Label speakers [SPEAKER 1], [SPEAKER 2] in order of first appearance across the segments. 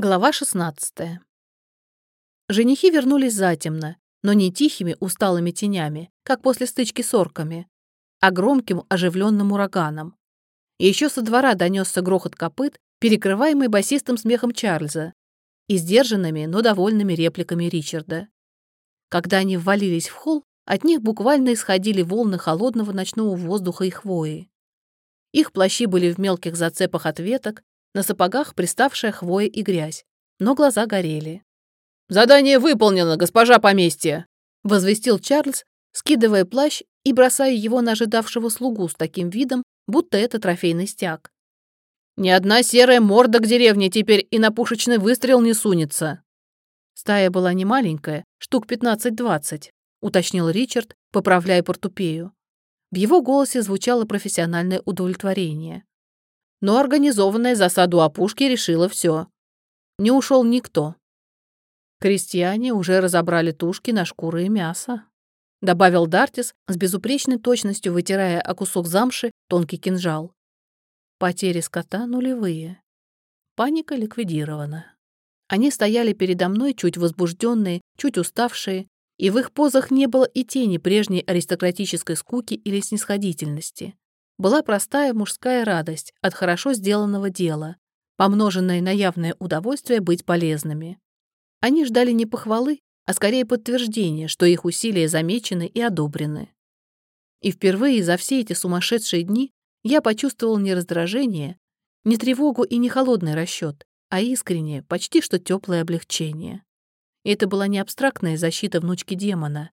[SPEAKER 1] Глава 16. Женихи вернулись затемно, но не тихими усталыми тенями, как после стычки с орками, а громким оживленным ураганом. Еще со двора донесся грохот копыт, перекрываемый басистым смехом Чарльза и сдержанными, но довольными репликами Ричарда. Когда они ввалились в холл, от них буквально исходили волны холодного ночного воздуха и хвои. Их плащи были в мелких зацепах от веток, на сапогах приставшая хвоя и грязь, но глаза горели.
[SPEAKER 2] «Задание выполнено, госпожа поместья!»
[SPEAKER 1] — возвестил Чарльз, скидывая плащ и бросая его на ожидавшего слугу с таким видом, будто это трофейный стяг.
[SPEAKER 2] «Ни одна серая морда к деревне теперь и на пушечный выстрел не сунется!»
[SPEAKER 1] Стая была не маленькая, штук 15-20, уточнил Ричард, поправляя портупею. В его голосе звучало профессиональное удовлетворение. Но организованная засаду опушки решила все. Не ушел никто. Крестьяне уже разобрали тушки на шкуры и мясо. Добавил Дартис с безупречной точностью, вытирая о кусок замши тонкий кинжал. Потери скота нулевые. Паника ликвидирована. Они стояли передо мной, чуть возбужденные, чуть уставшие, и в их позах не было и тени прежней аристократической скуки или снисходительности была простая мужская радость от хорошо сделанного дела, помноженная на явное удовольствие быть полезными. Они ждали не похвалы, а скорее подтверждения, что их усилия замечены и одобрены. И впервые за все эти сумасшедшие дни я почувствовал не раздражение, не тревогу и не холодный расчет, а искреннее, почти что теплое облегчение. Это была не абстрактная защита внучки демона,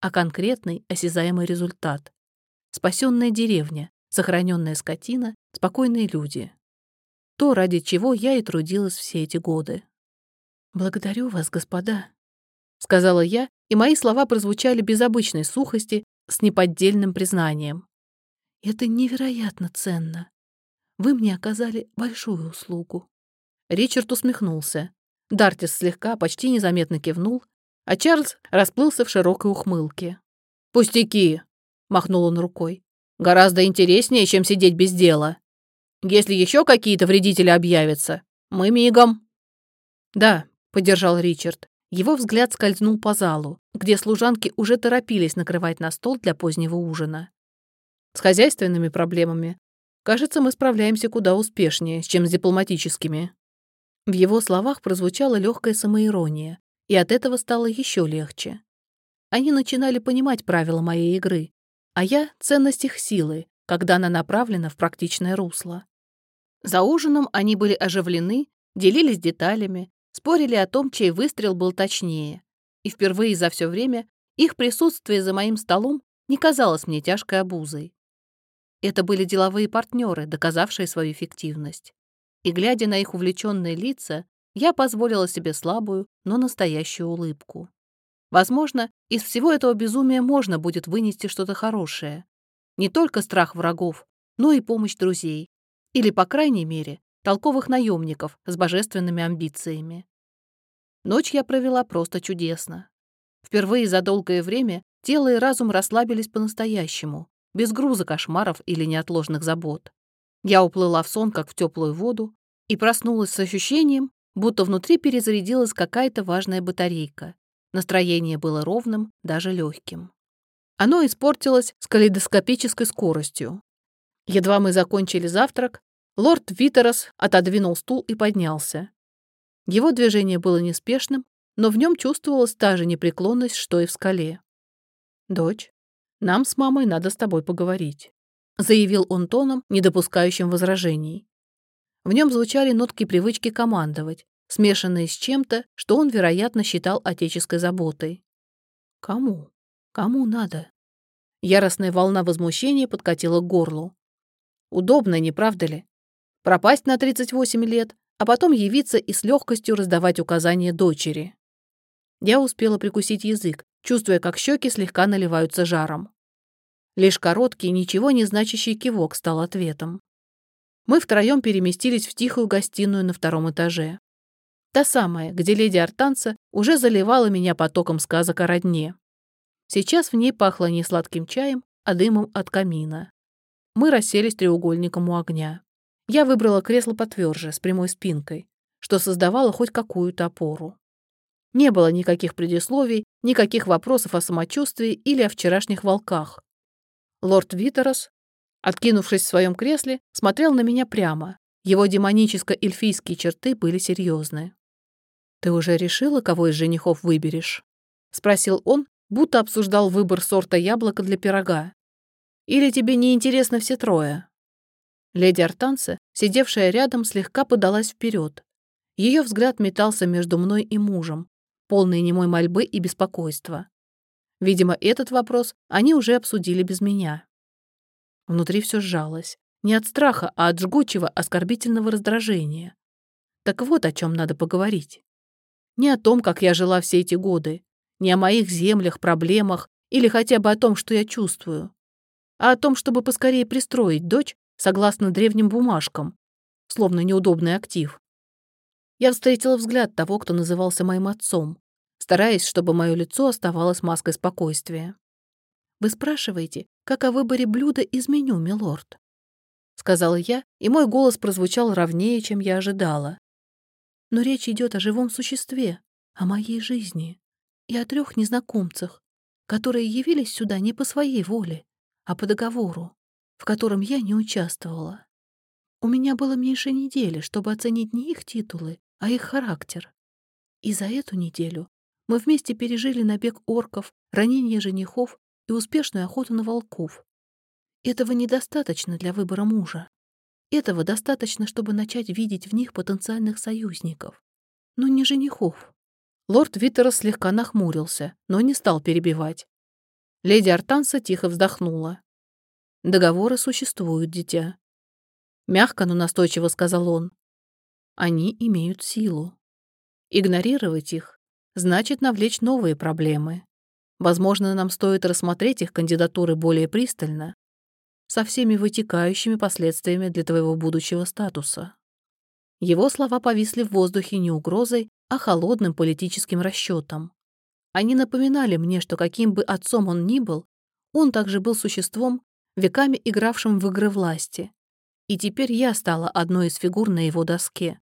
[SPEAKER 1] а конкретный осязаемый результат. Спасенная деревня, сохраненная скотина, спокойные люди. То, ради чего я и трудилась все эти годы. «Благодарю вас, господа», — сказала я, и мои слова прозвучали без обычной сухости, с неподдельным признанием. «Это невероятно ценно. Вы мне оказали большую услугу». Ричард усмехнулся. Дартис слегка, почти незаметно кивнул, а Чарльз расплылся в широкой ухмылке.
[SPEAKER 2] «Пустяки!» — махнул он рукой. Гораздо интереснее, чем сидеть без дела. Если еще какие-то вредители объявятся, мы мигом».
[SPEAKER 1] «Да», — поддержал Ричард. Его взгляд скользнул по залу, где служанки уже торопились накрывать на стол для позднего ужина. С хозяйственными проблемами, кажется, мы справляемся куда успешнее, чем с дипломатическими. В его словах прозвучала легкая самоирония, и от этого стало еще легче. Они начинали понимать правила моей игры, а я — ценность их силы, когда она направлена в практичное русло. За ужином они были оживлены, делились деталями, спорили о том, чей выстрел был точнее. И впервые за все время их присутствие за моим столом не казалось мне тяжкой обузой. Это были деловые партнеры, доказавшие свою эффективность. И, глядя на их увлеченные лица, я позволила себе слабую, но настоящую улыбку. Возможно, из всего этого безумия можно будет вынести что-то хорошее. Не только страх врагов, но и помощь друзей. Или, по крайней мере, толковых наемников с божественными амбициями. Ночь я провела просто чудесно. Впервые за долгое время тело и разум расслабились по-настоящему, без груза кошмаров или неотложных забот. Я уплыла в сон, как в теплую воду, и проснулась с ощущением, будто внутри перезарядилась какая-то важная батарейка, Настроение было ровным, даже легким. Оно испортилось с калейдоскопической скоростью. Едва мы закончили завтрак, лорд Витерос отодвинул стул и поднялся. Его движение было неспешным, но в нем чувствовалась та же непреклонность, что и в скале. «Дочь, нам с мамой надо с тобой поговорить», заявил он тоном, не допускающим возражений. В нем звучали нотки привычки командовать, смешанные с чем-то, что он, вероятно, считал отеческой заботой. Кому? Кому надо? Яростная волна возмущения подкатила к горлу. Удобно, не правда ли? Пропасть на 38 лет, а потом явиться и с легкостью раздавать указания дочери. Я успела прикусить язык, чувствуя, как щеки слегка наливаются жаром. Лишь короткий, ничего не значащий кивок стал ответом. Мы втроем переместились в тихую гостиную на втором этаже. Та самая, где леди Артанца уже заливала меня потоком сказок о родне. Сейчас в ней пахло не сладким чаем, а дымом от камина. Мы расселись треугольником у огня. Я выбрала кресло потверже, с прямой спинкой. что создавало хоть какую-то опору. Не было никаких предисловий, никаких вопросов о самочувствии или о вчерашних волках. Лорд Витерос, откинувшись в своем кресле, смотрел на меня прямо. Его демоническо-эльфийские черты были серьезны. «Ты уже решила, кого из женихов выберешь?» — спросил он, будто обсуждал выбор сорта яблока для пирога. «Или тебе не интересно все трое?» Леди Артанца, сидевшая рядом, слегка подалась вперед. Ее взгляд метался между мной и мужем, полный немой мольбы и беспокойства. Видимо, этот вопрос они уже обсудили без меня. Внутри все сжалось. Не от страха, а от жгучего, оскорбительного раздражения. Так вот о чем надо поговорить. Не о том, как я жила все эти годы, не о моих землях, проблемах или хотя бы о том, что я чувствую, а о том, чтобы поскорее пристроить дочь согласно древним бумажкам, словно неудобный актив. Я встретила взгляд того, кто назывался моим отцом, стараясь, чтобы мое лицо оставалось маской спокойствия. «Вы спрашиваете, как о выборе блюда из меню, милорд?» Сказала я, и мой голос прозвучал ровнее, чем я ожидала. «Но речь идет о живом существе, о моей жизни и о трех незнакомцах, которые явились сюда не по своей воле, а по договору, в котором я не участвовала. У меня было меньше недели, чтобы оценить не их титулы, а их характер. И за эту неделю мы вместе пережили набег орков, ранение женихов и успешную охоту на волков. Этого недостаточно для выбора мужа. Этого достаточно, чтобы начать видеть в них потенциальных союзников, но не женихов. Лорд Виттерос слегка нахмурился, но не стал перебивать. Леди Артанса тихо вздохнула. «Договоры существуют, дитя». Мягко, но настойчиво сказал он. Они имеют силу. Игнорировать их значит навлечь новые проблемы. Возможно, нам стоит рассмотреть их кандидатуры более пристально, со всеми вытекающими последствиями для твоего будущего статуса. Его слова повисли в воздухе не угрозой, а холодным политическим расчетом. Они напоминали мне, что каким бы отцом он ни был, он также был существом, веками игравшим в игры власти. И теперь я стала одной из фигур на его доске.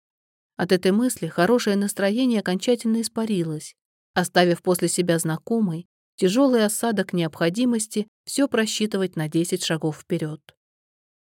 [SPEAKER 1] От этой мысли хорошее настроение окончательно испарилось, оставив после себя знакомый, тяжелый осадок необходимости все просчитывать на 10 шагов вперед.